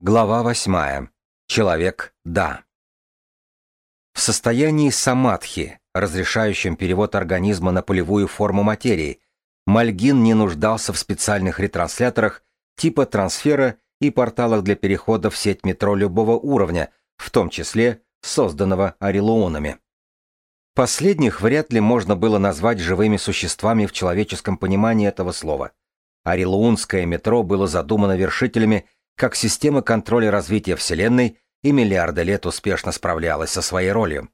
Глава восьмая. Человек – да. В состоянии самадхи, разрешающем перевод организма на полевую форму материи, Мальгин не нуждался в специальных ретрансляторах типа трансфера и порталах для перехода в сеть метро любого уровня, в том числе созданного орелуонами. Последних вряд ли можно было назвать живыми существами в человеческом понимании этого слова. Орелуунское метро было задумано вершителями как система контроля развития Вселенной и миллиарды лет успешно справлялась со своей ролью.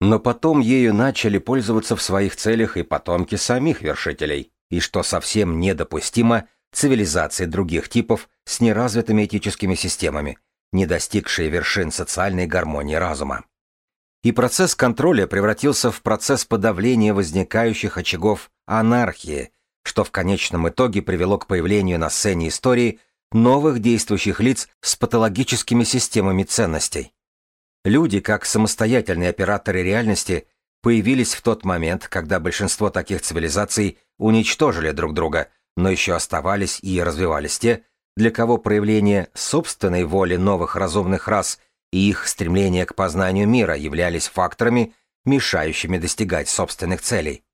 Но потом ею начали пользоваться в своих целях и потомки самих вершителей, и что совсем недопустимо, цивилизации других типов с неразвитыми этическими системами, не достигшие вершин социальной гармонии разума. И процесс контроля превратился в процесс подавления возникающих очагов анархии, что в конечном итоге привело к появлению на сцене истории новых действующих лиц с патологическими системами ценностей. Люди, как самостоятельные операторы реальности, появились в тот момент, когда большинство таких цивилизаций уничтожили друг друга, но еще оставались и развивались те, для кого проявление собственной воли новых разумных рас и их стремление к познанию мира являлись факторами, мешающими достигать собственных целей.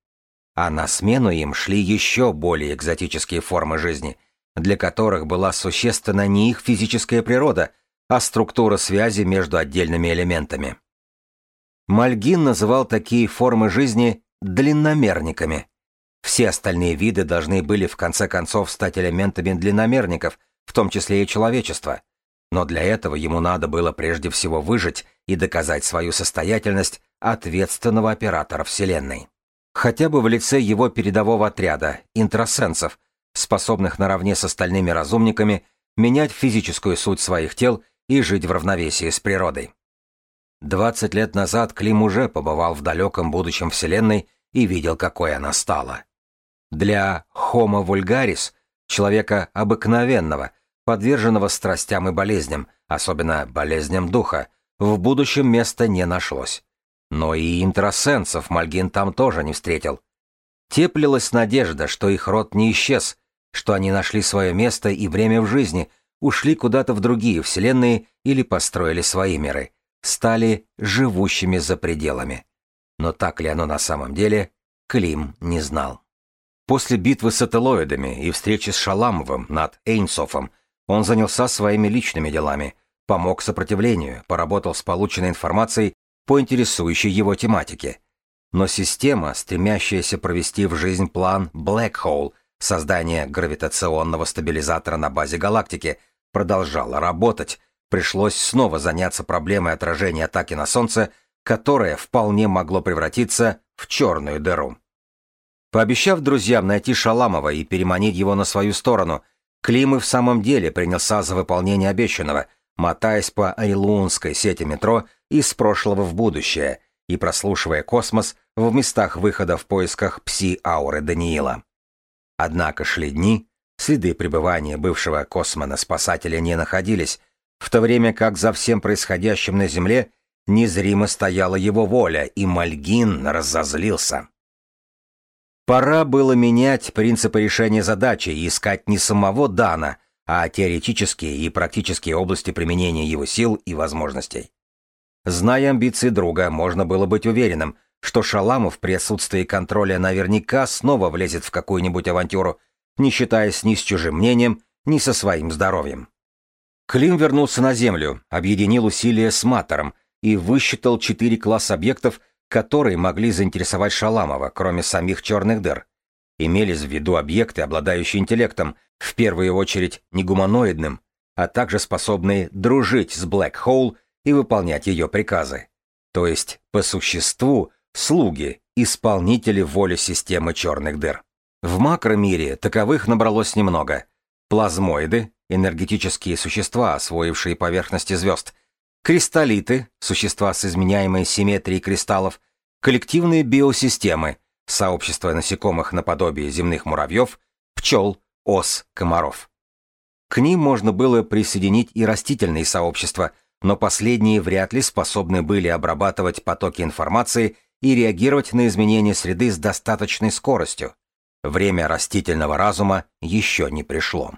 А на смену им шли еще более экзотические формы жизни – для которых была существенна не их физическая природа, а структура связи между отдельными элементами. Мальгин называл такие формы жизни длинномерниками. Все остальные виды должны были в конце концов стать элементами длинномерников, в том числе и человечества. Но для этого ему надо было прежде всего выжить и доказать свою состоятельность ответственного оператора Вселенной. Хотя бы в лице его передового отряда, интросенсов, способных наравне с остальными разумниками менять физическую суть своих тел и жить в равновесии с природой. 20 лет назад Клим уже побывал в далеком будущем Вселенной и видел, какой она стала. Для Homo vulgaris, человека обыкновенного, подверженного страстям и болезням, особенно болезням духа, в будущем места не нашлось. Но и интросенсов Мальгин там тоже не встретил. Теплилась надежда, что их род не исчез, что они нашли свое место и время в жизни, ушли куда-то в другие вселенные или построили свои миры, стали живущими за пределами. Но так ли оно на самом деле, Клим не знал. После битвы с ателоидами и встречи с Шаламовым над Эйнсофом он занялся своими личными делами, помог сопротивлению, поработал с полученной информацией по интересующей его тематике. Но система, стремящаяся провести в жизнь план Black Hole – Создание гравитационного стабилизатора на базе галактики продолжало работать. Пришлось снова заняться проблемой отражения атаки на Солнце, которое вполне могло превратиться в черную дыру. Пообещав друзьям найти Шаламова и переманить его на свою сторону, Клим и в самом деле принялся за выполнение обещанного, мотаясь по Айлунской сети метро из прошлого в будущее и прослушивая космос в местах выхода в поисках пси-ауры Даниила. Однако шли дни, следы пребывания бывшего космона-спасателя не находились, в то время как за всем происходящим на Земле незримо стояла его воля, и Мальгин разозлился. Пора было менять принципы решения задачи и искать не самого Дана, а теоретические и практические области применения его сил и возможностей. Зная амбиции друга, можно было быть уверенным, что Шаламов при отсутствии контроля наверняка снова влезет в какую-нибудь авантюру, не считаясь ни с чужим мнением, ни со своим здоровьем. Клим вернулся на Землю, объединил усилия с Матором и высчитал четыре класса объектов, которые могли заинтересовать Шаламова, кроме самих черных дыр. Имелись в виду объекты, обладающие интеллектом, в первую очередь негуманоидным, а также способные дружить с Блэк Хоул и выполнять ее приказы. То есть, по существу, Слуги, исполнители воли системы черных дыр. В макромире таковых набралось немного. Плазмоиды, энергетические существа, освоившие поверхности звезд, кристаллиты, существа с изменяемой симметрией кристаллов, коллективные биосистемы, сообщество насекомых наподобие земных муравьев, пчел, ос, комаров. К ним можно было присоединить и растительные сообщества, но последние вряд ли способны были обрабатывать потоки информации и реагировать на изменения среды с достаточной скоростью. Время растительного разума еще не пришло.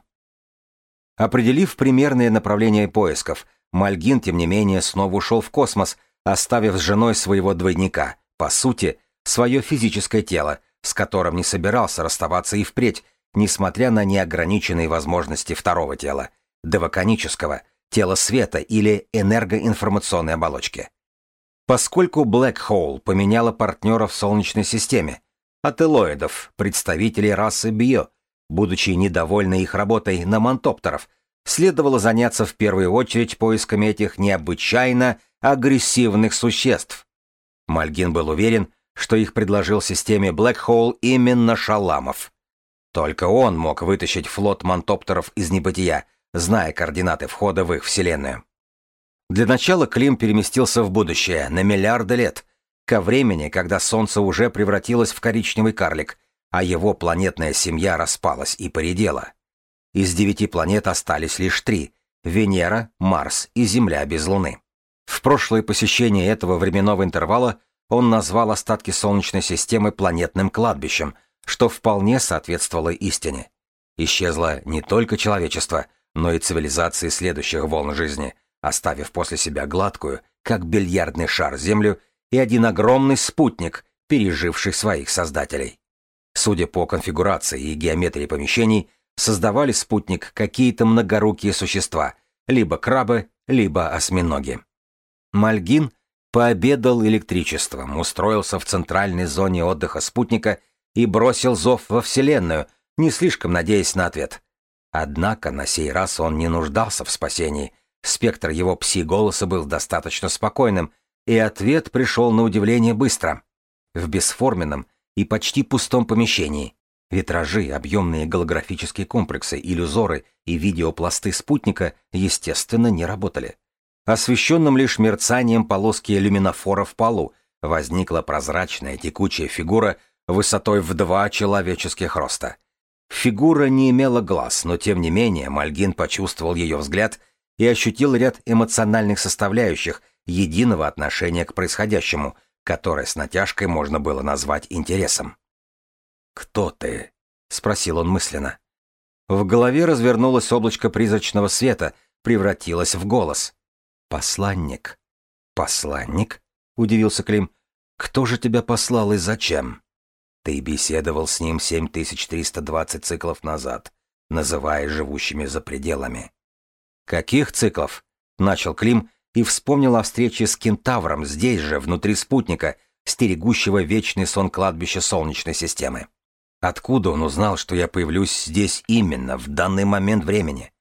Определив примерное направление поисков, Мальгин, тем не менее, снова ушел в космос, оставив с женой своего двойника, по сути, свое физическое тело, с которым не собирался расставаться и впредь, несмотря на неограниченные возможности второго тела, девоконического, тела света или энергоинформационной оболочки. Поскольку Black Hole поменяла партнеров в Солнечной системе, ателоидов, представителей расы Био, будучи недовольны их работой на мантоптеров, следовало заняться в первую очередь поисками этих необычайно агрессивных существ. Мальгин был уверен, что их предложил системе Black Hole именно Шаламов. Только он мог вытащить флот мантоптеров из небытия, зная координаты входа в их вселенную. Для начала Клим переместился в будущее, на миллиарды лет, ко времени, когда Солнце уже превратилось в коричневый карлик, а его планетная семья распалась и поредела. Из девяти планет остались лишь три — Венера, Марс и Земля без Луны. В прошлое посещение этого временного интервала он назвал остатки Солнечной системы планетным кладбищем, что вполне соответствовало истине. Исчезло не только человечество, но и цивилизации следующих волн жизни, оставив после себя гладкую, как бильярдный шар, Землю и один огромный спутник, переживший своих создателей. Судя по конфигурации и геометрии помещений, создавали спутник какие-то многорукие существа, либо крабы, либо осьминоги. Мальгин пообедал электричеством, устроился в центральной зоне отдыха спутника и бросил зов во Вселенную, не слишком надеясь на ответ. Однако на сей раз он не нуждался в спасении. Спектр его пси-голоса был достаточно спокойным, и ответ пришел на удивление быстро. В бесформенном и почти пустом помещении витражи, объемные голографические комплексы, иллюзоры и видеопласты спутника, естественно, не работали. Освещенным лишь мерцанием полоски люминофора в полу возникла прозрачная текучая фигура высотой в два человеческих роста. Фигура не имела глаз, но тем не менее Мальгин почувствовал ее взгляд и ощутил ряд эмоциональных составляющих единого отношения к происходящему, которое с натяжкой можно было назвать интересом. «Кто ты?» — спросил он мысленно. В голове развернулось облачко призрачного света, превратилось в голос. «Посланник». «Посланник?» — удивился Клим. «Кто же тебя послал и зачем?» «Ты беседовал с ним 7320 циклов назад, называя живущими за пределами». «Каких циклов?» — начал Клим и вспомнил о встрече с кентавром здесь же, внутри спутника, стерегущего вечный сон кладбища Солнечной системы. Откуда он узнал, что я появлюсь здесь именно, в данный момент времени?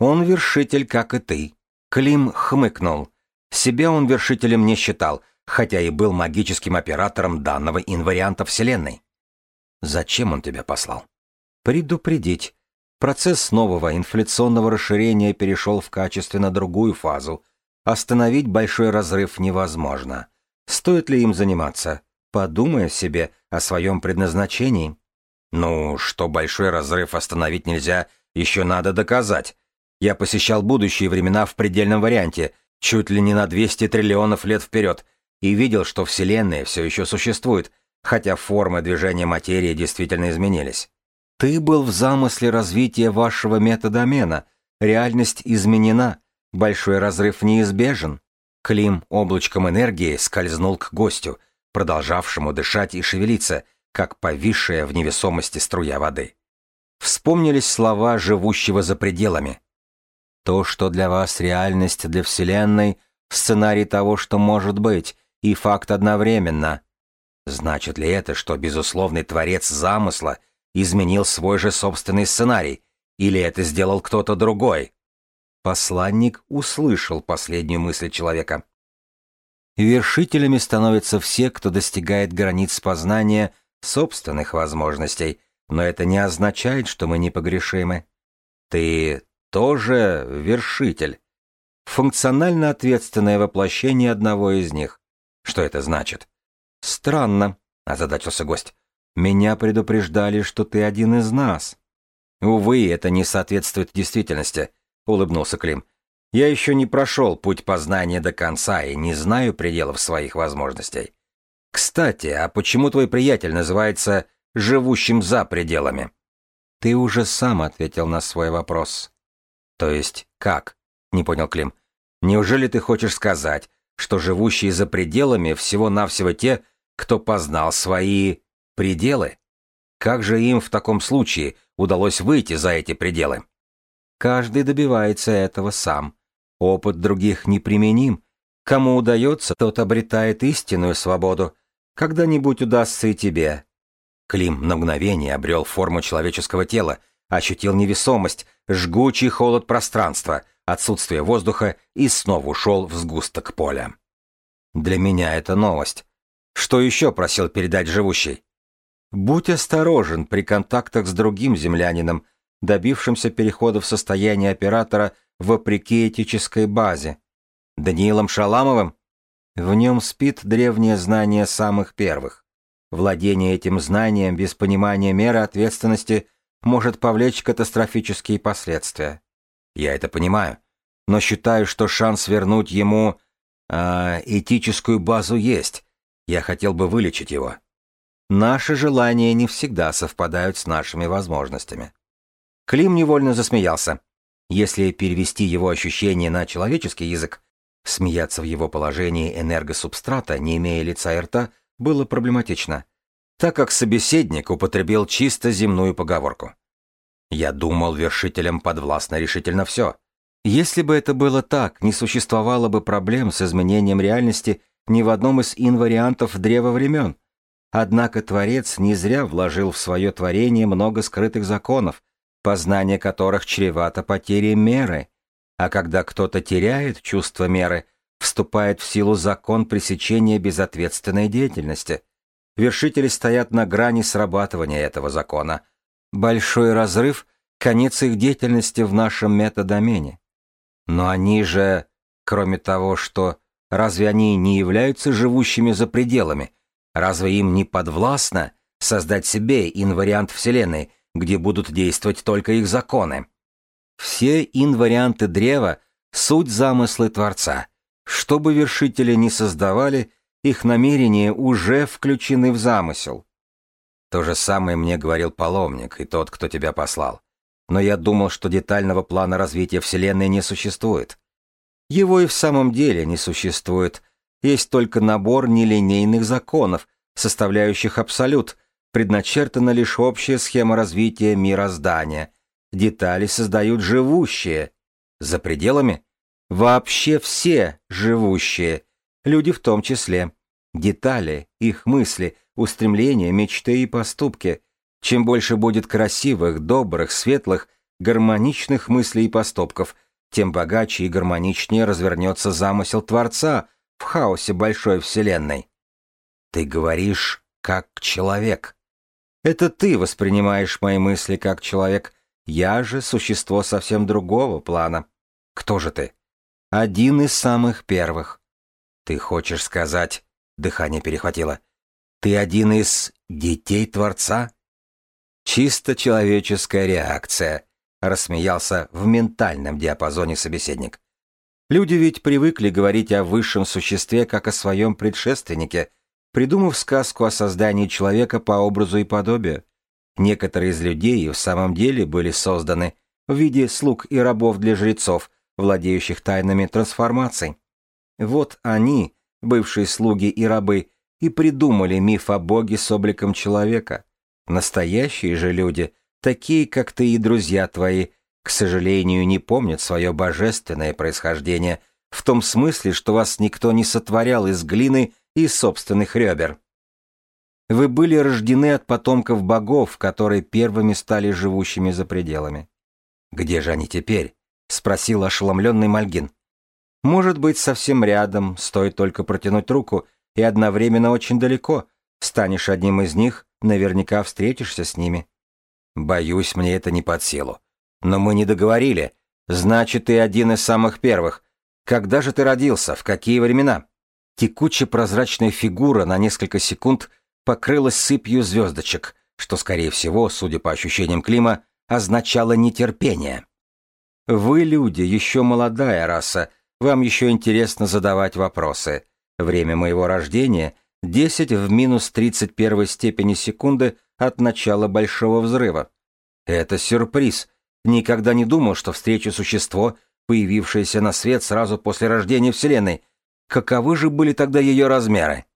Он вершитель, как и ты, Клим хмыкнул. Себя он вершителем не считал, хотя и был магическим оператором данного инварианта Вселенной. Зачем он тебя послал? Предупредить. Процесс нового инфляционного расширения перешел в качественно другую фазу. Остановить большой разрыв невозможно. Стоит ли им заниматься? Подумай себе, о своем предназначении. Ну, что большой разрыв остановить нельзя, еще надо доказать. Я посещал будущие времена в предельном варианте, чуть ли не на 200 триллионов лет вперед, и видел, что Вселенная все еще существует, хотя формы движения материи действительно изменились. Ты был в замысле развития вашего метадомена, реальность изменена, большой разрыв неизбежен. Клим облачком энергии скользнул к гостю, продолжавшему дышать и шевелиться, как повисшая в невесомости струя воды. Вспомнились слова живущего за пределами. То, что для вас реальность для Вселенной, сценарий того, что может быть, и факт одновременно. Значит ли это, что безусловный творец замысла изменил свой же собственный сценарий, или это сделал кто-то другой? Посланник услышал последнюю мысль человека. Вершителями становятся все, кто достигает границ познания собственных возможностей, но это не означает, что мы непогрешимы. Ты тоже вершитель. Функционально ответственное воплощение одного из них. Что это значит? Странно, озадачился гость. Меня предупреждали, что ты один из нас. Увы, это не соответствует действительности, улыбнулся Клим. Я еще не прошел путь познания до конца и не знаю пределов своих возможностей. Кстати, а почему твой приятель называется «живущим за пределами»? Ты уже сам ответил на свой вопрос. То есть как? Не понял Клим. Неужели ты хочешь сказать, что живущие за пределами всего-навсего те, кто познал свои пределы? Как же им в таком случае удалось выйти за эти пределы? Каждый добивается этого сам. Опыт других неприменим. Кому удается, тот обретает истинную свободу. Когда-нибудь удастся и тебе. Клим на мгновение обрел форму человеческого тела, ощутил невесомость, жгучий холод пространства, отсутствие воздуха и снова ушел в сгусток поля. Для меня это новость. Что еще просил передать живущий? Будь осторожен при контактах с другим землянином, добившимся перехода в состояние оператора вопреки этической базе. Даниилом Шаламовым? В нем спит древнее знание самых первых. Владение этим знанием без понимания меры ответственности может повлечь катастрофические последствия. Я это понимаю, но считаю, что шанс вернуть ему э, этическую базу есть. Я хотел бы вылечить его. Наши желания не всегда совпадают с нашими возможностями. Клим невольно засмеялся. Если перевести его ощущение на человеческий язык, смеяться в его положении энергосубстрата, не имея лица и рта, было проблематично, так как собеседник употребил чисто земную поговорку. Я думал, вершителям подвластно решительно все. Если бы это было так, не существовало бы проблем с изменением реальности ни в одном из инвариантов древа времен. Однако Творец не зря вложил в свое творение много скрытых законов, познание которых чревато потерей меры. А когда кто-то теряет чувство меры, вступает в силу закон пресечения безответственной деятельности. Вершители стоят на грани срабатывания этого закона – Большой разрыв — конец их деятельности в нашем метадомене. Но они же, кроме того, что разве они не являются живущими за пределами, разве им не подвластно создать себе инвариант Вселенной, где будут действовать только их законы? Все инварианты древа — суть замыслы Творца. Что бы вершители ни создавали, их намерения уже включены в замысел. То же самое мне говорил паломник и тот, кто тебя послал. Но я думал, что детального плана развития Вселенной не существует. Его и в самом деле не существует. Есть только набор нелинейных законов, составляющих абсолют, предначертана лишь общая схема развития мироздания. Детали создают живущие. За пределами? Вообще все живущие. Люди в том числе. Детали, их мысли, устремления, мечты и поступки. Чем больше будет красивых, добрых, светлых, гармоничных мыслей и поступков, тем богаче и гармоничнее развернется замысел Творца в хаосе большой Вселенной. Ты говоришь как человек. Это ты воспринимаешь мои мысли как человек. Я же существо совсем другого плана. Кто же ты? Один из самых первых. Ты хочешь сказать... Дыхание перехватило. Ты один из детей Творца? Чисто человеческая реакция, рассмеялся в ментальном диапазоне собеседник. Люди ведь привыкли говорить о высшем существе как о своем предшественнике, придумав сказку о создании человека по образу и подобию. Некоторые из людей в самом деле были созданы в виде слуг и рабов для жрецов, владеющих тайнами трансформаций. Вот они, бывшие слуги и рабы, и придумали миф о боге с обликом человека. Настоящие же люди, такие как ты и друзья твои, к сожалению, не помнят свое божественное происхождение, в том смысле, что вас никто не сотворял из глины и собственных ребер. Вы были рождены от потомков богов, которые первыми стали живущими за пределами. «Где же они теперь?» — спросил ошеломленный Мальгин. «Может быть, совсем рядом, стоит только протянуть руку, и одновременно очень далеко. Станешь одним из них, наверняка встретишься с ними. Боюсь, мне это не под силу. Но мы не договорили. Значит, ты один из самых первых. Когда же ты родился? В какие времена? Текучая прозрачная фигура на несколько секунд покрылась сыпью звездочек, что, скорее всего, судя по ощущениям Клима, означало нетерпение. Вы, люди, еще молодая раса, вам еще интересно задавать вопросы. Время моего рождения — 10 в минус 31 степени секунды от начала Большого Взрыва. Это сюрприз. Никогда не думал, что встречу существо, появившееся на свет сразу после рождения Вселенной. Каковы же были тогда ее размеры?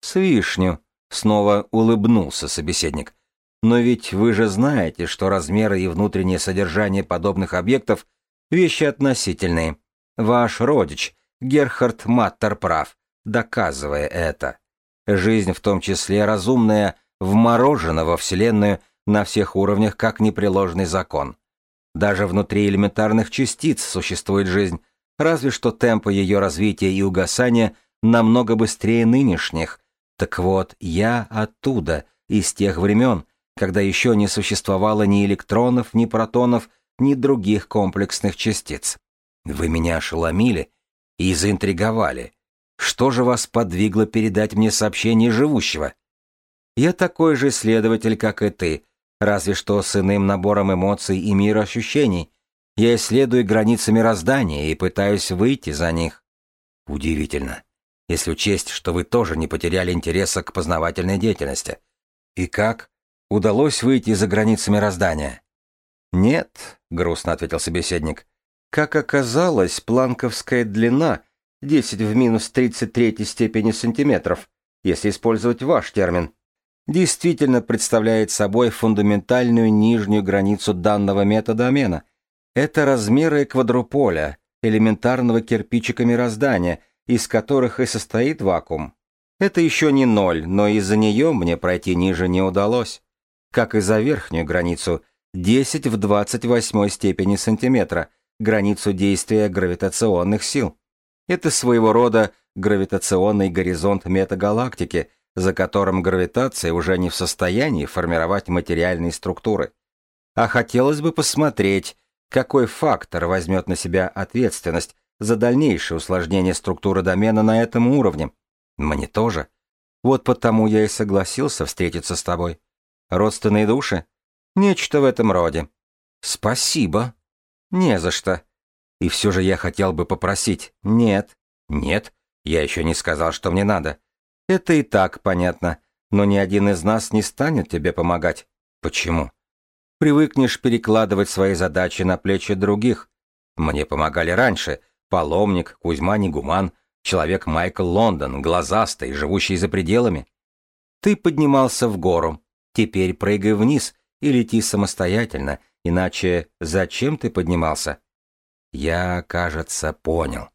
С вишню, снова улыбнулся собеседник. Но ведь вы же знаете, что размеры и внутреннее содержание подобных объектов – вещи относительные. Ваш родич, Герхард Маттер, прав, доказывая это. Жизнь, в том числе разумная, вморожена во Вселенную на всех уровнях как непреложный закон. Даже внутри элементарных частиц существует жизнь, разве что темпы ее развития и угасания намного быстрее нынешних. Так вот, я оттуда, из тех времен, когда еще не существовало ни электронов, ни протонов, ни других комплексных частиц. Вы меня ошеломили и заинтриговали. Что же вас подвигло передать мне сообщение живущего? Я такой же исследователь, как и ты, разве что с иным набором эмоций и мироощущений. Я исследую границы мироздания и пытаюсь выйти за них. Удивительно, если учесть, что вы тоже не потеряли интереса к познавательной деятельности. И как? Удалось выйти за границы мироздания? Нет, грустно ответил собеседник. Как оказалось, планковская длина 10 в минус 33 степени сантиметров, если использовать ваш термин, действительно представляет собой фундаментальную нижнюю границу данного метода обмена. Это размеры квадруполя, элементарного кирпичика мироздания, из которых и состоит вакуум. Это еще не ноль, но из-за нее мне пройти ниже не удалось. Как и за верхнюю границу, 10 в 28 степени сантиметра, границу действия гравитационных сил. Это своего рода гравитационный горизонт метагалактики, за которым гравитация уже не в состоянии формировать материальные структуры. А хотелось бы посмотреть, какой фактор возьмет на себя ответственность за дальнейшее усложнение структуры домена на этом уровне. Мне тоже. Вот потому я и согласился встретиться с тобой. Родственные души? Нечто в этом роде. Спасибо. Не за что. И все же я хотел бы попросить. Нет. Нет. Я еще не сказал, что мне надо. Это и так понятно, но ни один из нас не станет тебе помогать. Почему? Привыкнешь перекладывать свои задачи на плечи других. Мне помогали раньше. Паломник, Кузьма Негуман, человек Майкл Лондон, глазастый, живущий за пределами. Ты поднимался в гору. Теперь прыгай вниз и лети самостоятельно, иначе зачем ты поднимался? Я, кажется, понял.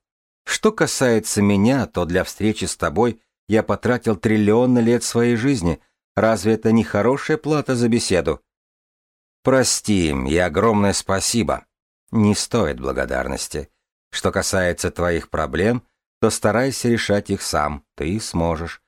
Что касается меня, то для встречи с тобой я потратил триллионы лет своей жизни. Разве это не хорошая плата за беседу? Прости и огромное спасибо. Не стоит благодарности. Что касается твоих проблем, то старайся решать их сам, ты сможешь.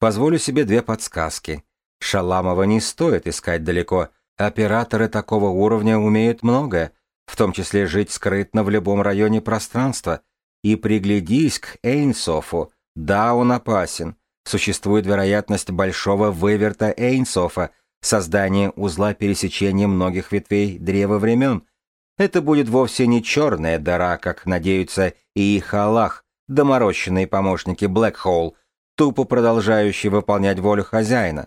Позволю себе две подсказки. Шаламова не стоит искать далеко. Операторы такого уровня умеют многое, в том числе жить скрытно в любом районе пространства. И приглядись к Эйнсофу, да, он опасен. Существует вероятность большого выверта Эйнсофа, создания узла пересечения многих ветвей древа времен. Это будет вовсе не черная дыра, как надеются и их Аллах, доморощенные помощники Блэкхолл, тупо продолжающие выполнять волю хозяина.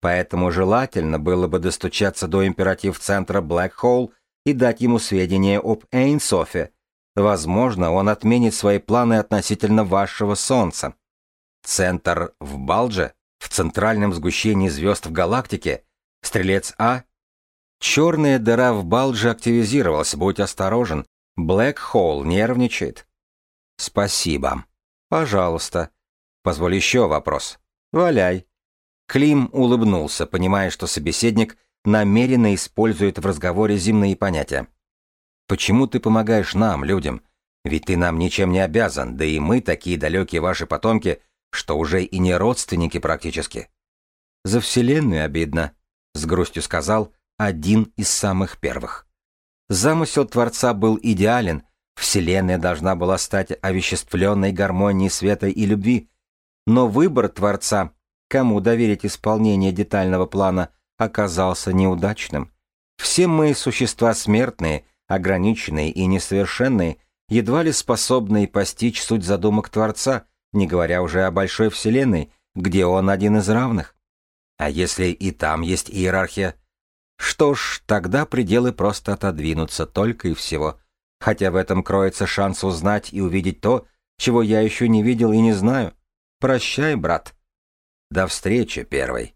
Поэтому желательно было бы достучаться до императив-центра Блэкхолл и дать ему сведения об Эйнсофе, Возможно, он отменит свои планы относительно вашего Солнца. Центр в Балдже, в центральном сгущении звезд в галактике, Стрелец А. Черная дыра в Балдже активизировалась, будь осторожен. Блэк Холл нервничает. Спасибо. Пожалуйста. Позволь еще вопрос. Валяй. Клим улыбнулся, понимая, что собеседник намеренно использует в разговоре земные понятия. Почему ты помогаешь нам, людям? Ведь ты нам ничем не обязан, да и мы такие далекие ваши потомки, что уже и не родственники практически. За Вселенную обидно, с грустью сказал один из самых первых. Замысел Творца был идеален, Вселенная должна была стать овеществленной гармонией света и любви, но выбор Творца, кому доверить исполнение детального плана, оказался неудачным. Все мы существа смертные — ограниченные и несовершенные, едва ли способные постичь суть задумок Творца, не говоря уже о большой Вселенной, где он один из равных. А если и там есть иерархия? Что ж, тогда пределы просто отодвинутся только и всего. Хотя в этом кроется шанс узнать и увидеть то, чего я еще не видел и не знаю. Прощай, брат. До встречи, первый.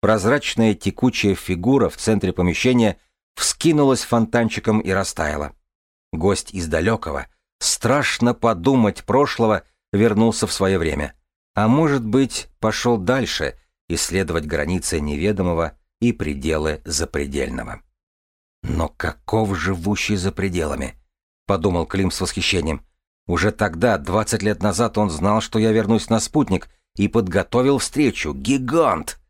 Прозрачная текучая фигура в центре помещения вскинулась фонтанчиком и растаяла. Гость из далекого, страшно подумать прошлого, вернулся в свое время. А может быть, пошел дальше, исследовать границы неведомого и пределы запредельного. Но каков живущий за пределами? Подумал Клим с восхищением. Уже тогда, 20 лет назад, он знал, что я вернусь на спутник, и подготовил встречу. Гигант!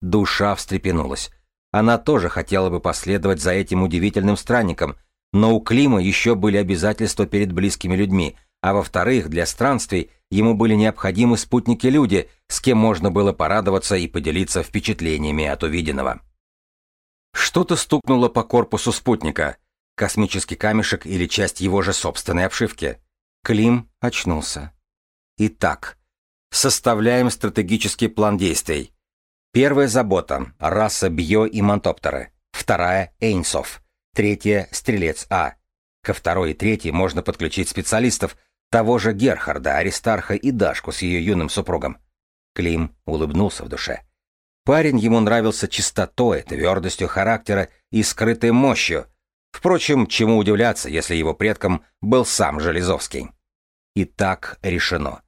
Душа встрепенулась. Она тоже хотела бы последовать за этим удивительным странником, но у Клима еще были обязательства перед близкими людьми, а во-вторых, для странствий ему были необходимы спутники-люди, с кем можно было порадоваться и поделиться впечатлениями от увиденного. Что-то стукнуло по корпусу спутника, космический камешек или часть его же собственной обшивки. Клим очнулся. Итак, составляем стратегический план действий. Первая забота – раса био и мантоптеры. Вторая – Эйнсов. Третья – Стрелец А. Ко второй и третьей можно подключить специалистов, того же Герхарда, Аристарха и Дашку с ее юным супругом. Клим улыбнулся в душе. Парень ему нравился чистотой, твердостью характера и скрытой мощью. Впрочем, чему удивляться, если его предком был сам Железовский. И так решено.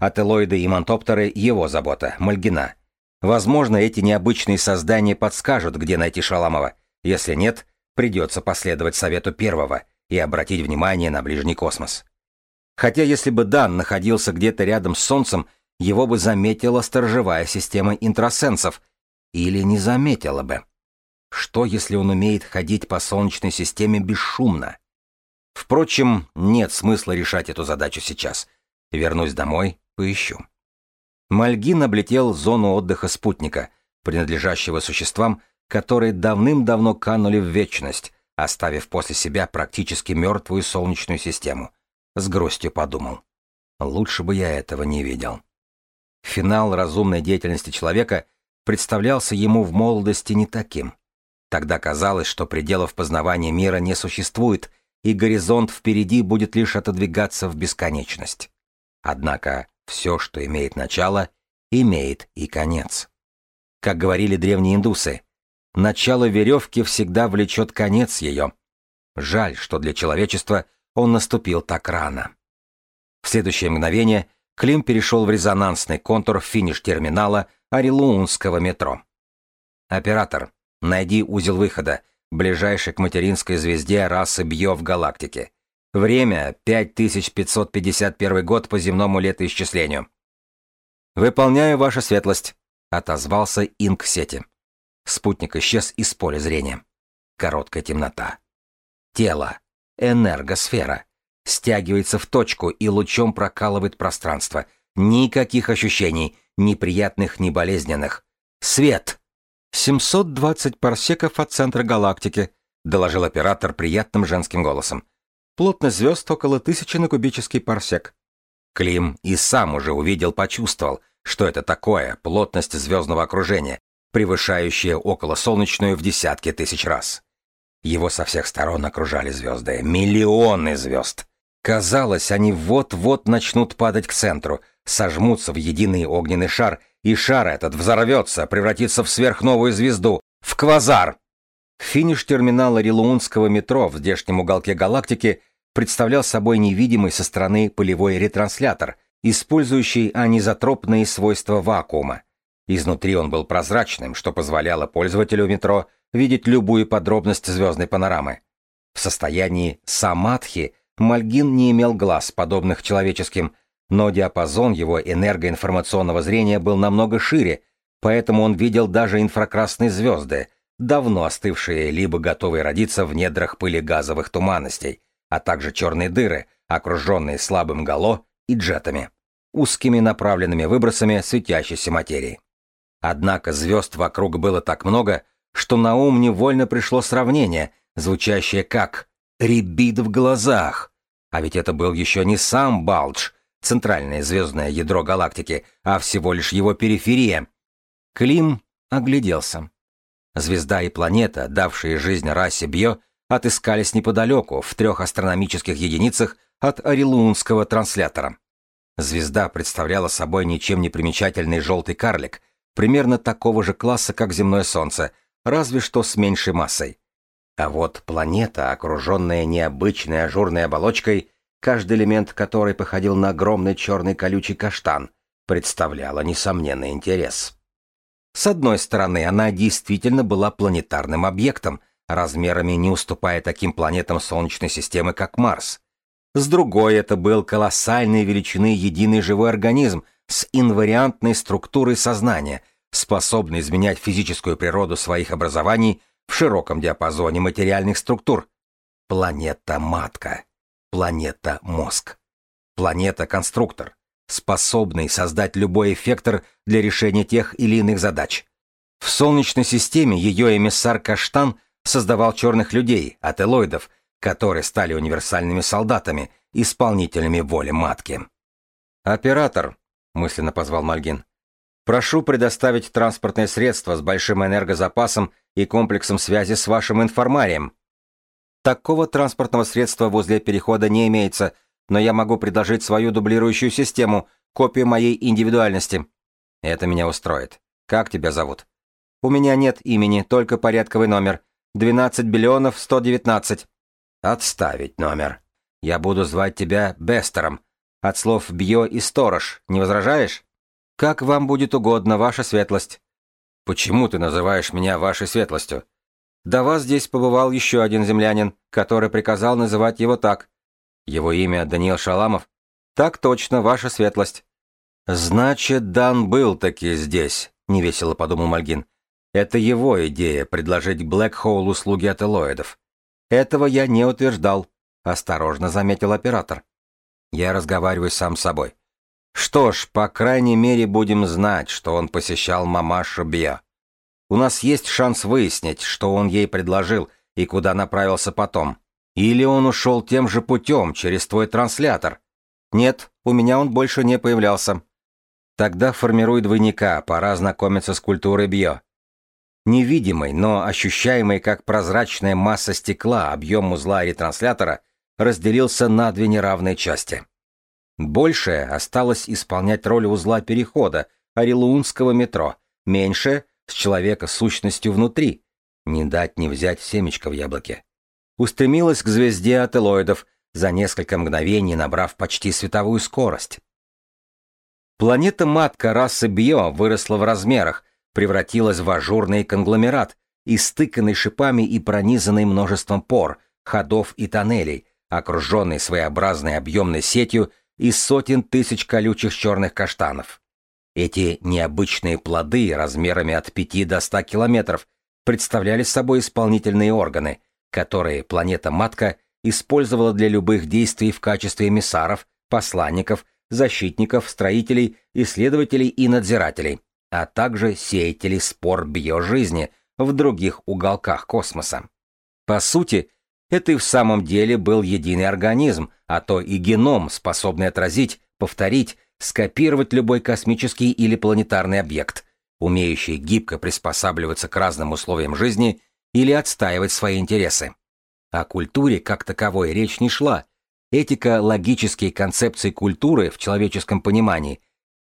Ателоиды и мантоптеры — его забота, Мальгина. Возможно, эти необычные создания подскажут, где найти Шаламова. Если нет, придется последовать совету первого и обратить внимание на ближний космос. Хотя если бы Дан находился где-то рядом с Солнцем, его бы заметила сторожевая система интрасенсов. Или не заметила бы. Что, если он умеет ходить по Солнечной системе бесшумно? Впрочем, нет смысла решать эту задачу сейчас. Вернусь домой, поищу. Мальгин облетел зону отдыха спутника, принадлежащего существам, которые давным-давно канули в вечность, оставив после себя практически мертвую Солнечную систему. С грустью подумал. Лучше бы я этого не видел. Финал разумной деятельности человека представлялся ему в молодости не таким. Тогда казалось, что пределов познавания мира не существует, и горизонт впереди будет лишь отодвигаться в бесконечность. Однако все, что имеет начало, имеет и конец. Как говорили древние индусы, начало веревки всегда влечет конец ее. Жаль, что для человечества он наступил так рано. В следующее мгновение Клим перешел в резонансный контур финиш терминала Орелуунского метро. «Оператор, найди узел выхода, ближайший к материнской звезде расы Бьё в галактике. Время 5551 год по земному летоисчислению». «Выполняю ваша светлость», — отозвался инк сети. Спутник исчез из поля зрения. Короткая темнота. Тело. Энергосфера стягивается в точку и лучом прокалывает пространство. Никаких ощущений, ни приятных, ни болезненных. Свет! 720 парсеков от центра галактики, доложил оператор приятным женским голосом. Плотность звезд около тысячи на кубический парсек. Клим и сам уже увидел, почувствовал, что это такое, плотность звездного окружения, превышающая околосолнечную в десятки тысяч раз. Его со всех сторон окружали звезды, миллионы звезд. Казалось, они вот-вот начнут падать к центру, сожмутся в единый огненный шар, и шар этот взорвется, превратится в сверхновую звезду, в квазар. Финиш терминала Рилуунского метро в здешнем уголке галактики представлял собой невидимый со стороны полевой ретранслятор, использующий анизотропные свойства вакуума. Изнутри он был прозрачным, что позволяло пользователю метро видеть любую подробность звездной панорамы. В состоянии самадхи Мальгин не имел глаз, подобных человеческим, но диапазон его энергоинформационного зрения был намного шире, поэтому он видел даже инфракрасные звезды, давно остывшие либо готовые родиться в недрах пыли газовых туманностей, а также черные дыры, окруженные слабым гало и джетами, узкими направленными выбросами светящейся материи. Однако звезд вокруг было так много, что на ум невольно пришло сравнение, звучащее как Ребит в глазах. А ведь это был еще не сам Балдж, центральное звездное ядро галактики, а всего лишь его периферия. Клим огляделся. Звезда и планета, давшие жизнь расе Бьё, отыскались неподалеку, в трех астрономических единицах от Орелунского транслятора. Звезда представляла собой ничем не примечательный желтый карлик, примерно такого же класса, как земное Солнце, разве что с меньшей массой. А вот планета, окруженная необычной ажурной оболочкой, каждый элемент которой походил на огромный черный колючий каштан, представляла несомненный интерес. С одной стороны, она действительно была планетарным объектом, размерами не уступая таким планетам Солнечной системы, как Марс. С другой, это был колоссальной величины единый живой организм с инвариантной структурой сознания, способный изменять физическую природу своих образований в широком диапазоне материальных структур. Планета-матка. Планета-мозг. Планета-конструктор, способный создать любой эффектор для решения тех или иных задач. В Солнечной системе ее эмиссар Каштан создавал черных людей, ателоидов, которые стали универсальными солдатами, исполнителями воли матки. «Оператор», — мысленно позвал Мальгин, — «прошу предоставить транспортное средство с большим энергозапасом и комплексом связи с вашим информарием». Такого транспортного средства возле перехода не имеется, но я могу предложить свою дублирующую систему, копию моей индивидуальности. Это меня устроит. Как тебя зовут? У меня нет имени, только порядковый номер. 12 биллионов 119. Отставить номер. Я буду звать тебя Бестером. От слов «бьё» и «сторож». Не возражаешь? Как вам будет угодно, ваша светлость. Почему ты называешь меня вашей светлостью? До вас здесь побывал еще один землянин, который приказал называть его так. Его имя Даниил Шаламов? Так точно, ваша светлость. Значит, Дан был таки здесь, невесело подумал Мальгин. Это его идея предложить Блэкхоул услуги от элоидов. Этого я не утверждал, осторожно заметил оператор. Я разговариваю сам с собой. Что ж, по крайней мере, будем знать, что он посещал мамашу Биа. У нас есть шанс выяснить, что он ей предложил и куда направился потом. Или он ушел тем же путем, через твой транслятор. Нет, у меня он больше не появлялся. Тогда формируй двойника, пора знакомиться с культурой Био. Невидимый, но ощущаемый как прозрачная масса стекла объем узла ретранслятора разделился на две неравные части. Большее осталось исполнять роль узла перехода Орелуунского метро, меньшее — с человека сущностью внутри, не дать не взять семечко в яблоке. Устремилась к звезде ателоидов, за несколько мгновений набрав почти световую скорость. Планета-матка расы Био выросла в размерах, превратилась в ажурный конгломерат, истыканный шипами и пронизанный множеством пор, ходов и тоннелей, окруженный своеобразной объемной сетью из сотен тысяч колючих черных каштанов. Эти необычные плоды размерами от 5 до 100 километров представляли собой исполнительные органы, которые планета-матка использовала для любых действий в качестве эмиссаров, посланников, защитников, строителей, исследователей и надзирателей а также сеятели спор биожизни в других уголках космоса. По сути, это и в самом деле был единый организм, а то и геном, способный отразить, повторить, скопировать любой космический или планетарный объект, умеющий гибко приспосабливаться к разным условиям жизни или отстаивать свои интересы. О культуре как таковой речь не шла. Этика логические концепции культуры в человеческом понимании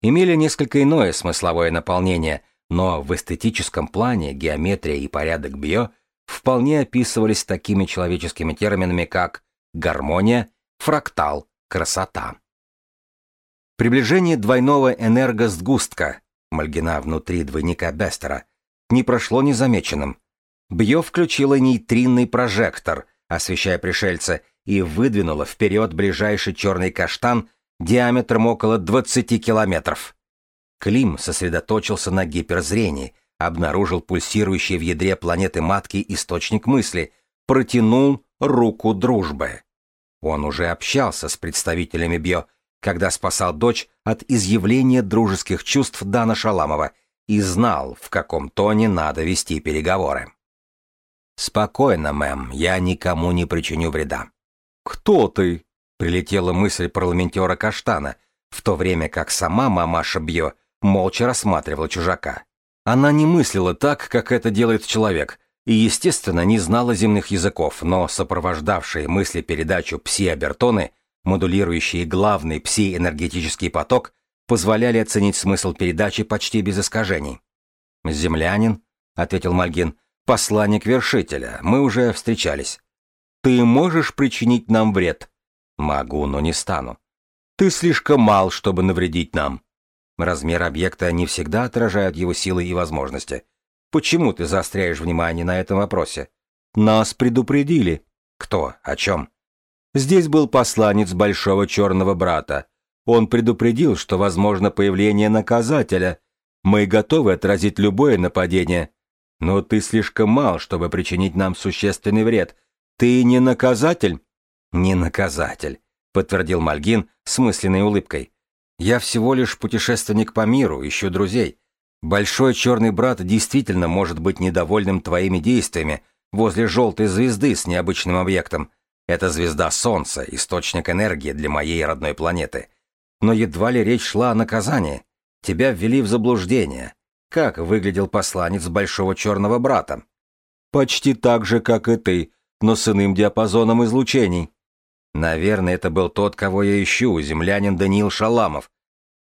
имели несколько иное смысловое наполнение, но в эстетическом плане геометрия и порядок био вполне описывались такими человеческими терминами, как гармония, фрактал, красота. Приближение двойного энергосгустка, Мальгина внутри двойника Бестера, не прошло незамеченным. Бьё включила нейтринный прожектор, освещая пришельца, и выдвинула вперед ближайший черный каштан диаметром около 20 километров. Клим сосредоточился на гиперзрении, обнаружил пульсирующий в ядре планеты-матки источник мысли, протянул руку дружбы. Он уже общался с представителями Био, когда спасал дочь от изъявления дружеских чувств Дана Шаламова и знал, в каком тоне надо вести переговоры. «Спокойно, мэм, я никому не причиню вреда». «Кто ты?» Прилетела мысль парламентера Каштана, в то время как сама мамаша Бьё молча рассматривала чужака. Она не мыслила так, как это делает человек, и, естественно, не знала земных языков, но сопровождавшие мысли передачу пси-обертоны, модулирующие главный пси-энергетический поток, позволяли оценить смысл передачи почти без искажений. «Землянин», — ответил Мальгин, — «посланник вершителя, мы уже встречались». «Ты можешь причинить нам вред?» «Могу, но не стану». «Ты слишком мал, чтобы навредить нам». Размер объекта не всегда отражает его силы и возможности. Почему ты заостряешь внимание на этом вопросе? Нас предупредили. Кто? О чем? Здесь был посланец Большого Черного Брата. Он предупредил, что возможно появление наказателя. Мы готовы отразить любое нападение. Но ты слишком мал, чтобы причинить нам существенный вред. Ты не наказатель? Не наказатель, подтвердил Мальгин с мысленной улыбкой. Я всего лишь путешественник по миру, ищу друзей. Большой черный брат действительно может быть недовольным твоими действиями возле желтой звезды с необычным объектом. Это звезда Солнца, источник энергии для моей родной планеты. Но едва ли речь шла о наказании. Тебя ввели в заблуждение. Как выглядел посланец Большого Черного Брата? Почти так же, как и ты, но с иным диапазоном излучений. Наверное, это был тот, кого я ищу, землянин Даниил Шаламов.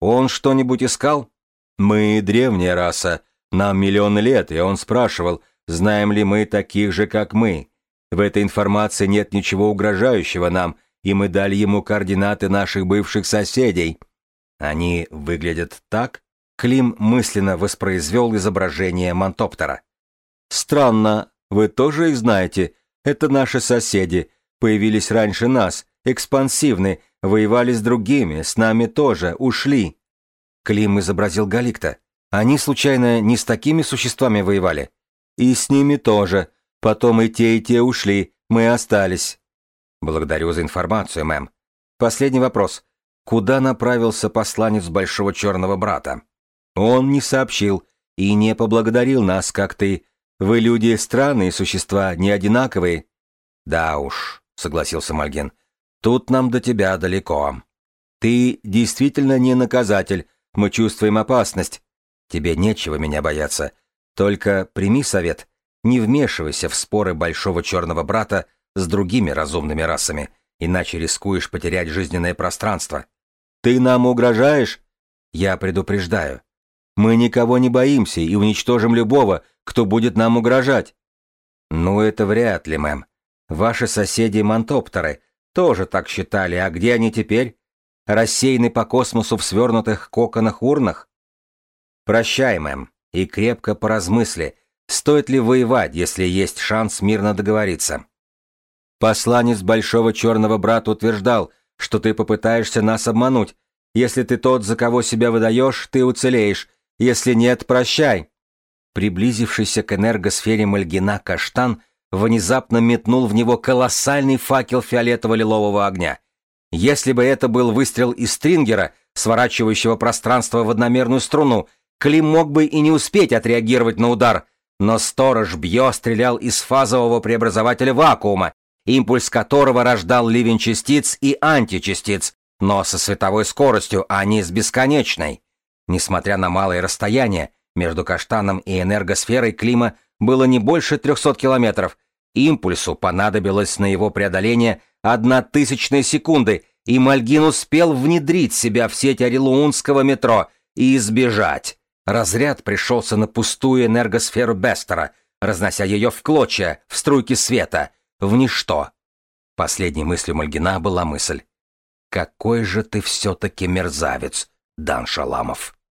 Он что-нибудь искал? Мы древняя раса, нам миллионы лет, и он спрашивал, знаем ли мы таких же, как мы. В этой информации нет ничего угрожающего нам, и мы дали ему координаты наших бывших соседей. Они выглядят так? Клим мысленно воспроизвел изображение Мантоптера. Странно, вы тоже их знаете? Это наши соседи, появились раньше нас, экспансивны, воевали с другими, с нами тоже, ушли. Клим изобразил Галикта. Они, случайно, не с такими существами воевали? И с ними тоже. Потом и те, и те ушли. Мы остались. Благодарю за информацию, мэм. Последний вопрос. Куда направился посланец Большого Черного Брата? Он не сообщил и не поблагодарил нас, как ты. Вы люди странные существа, не одинаковые. Да уж, согласился Мальген. Тут нам до тебя далеко. Ты действительно не наказатель, мы чувствуем опасность. Тебе нечего меня бояться. Только прими совет. Не вмешивайся в споры Большого Черного Брата с другими разумными расами, иначе рискуешь потерять жизненное пространство. Ты нам угрожаешь? Я предупреждаю. Мы никого не боимся и уничтожим любого, кто будет нам угрожать. Ну, это вряд ли, мэм. Ваши соседи-мантоптеры тоже так считали, а где они теперь? рассеяны по космосу в свернутых коконах-урнах? Прощай, мэм, и крепко поразмысли, стоит ли воевать, если есть шанс мирно договориться. Посланец Большого Черного Брата утверждал, что ты попытаешься нас обмануть. Если ты тот, за кого себя выдаешь, ты уцелеешь. Если нет, прощай. Приблизившийся к энергосфере Мальгина Каштан внезапно метнул в него колоссальный факел фиолетово-лилового огня. Если бы это был выстрел из стрингера, сворачивающего пространство в одномерную струну, Клим мог бы и не успеть отреагировать на удар, но сторож Бьё стрелял из фазового преобразователя вакуума, импульс которого рождал ливень частиц и античастиц, но со световой скоростью, а не с бесконечной. Несмотря на малое расстояние, между каштаном и энергосферой Клима было не больше 300 километров. Импульсу понадобилось на его преодоление Одна тысячная секунды, и Мальгин успел внедрить себя в сеть Орелуунского метро и избежать. Разряд пришелся на пустую энергосферу Бестера, разнося ее в клочья, в струйки света, в ничто. Последней мыслью Мальгина была мысль. «Какой же ты все-таки мерзавец, Дан Шаламов!»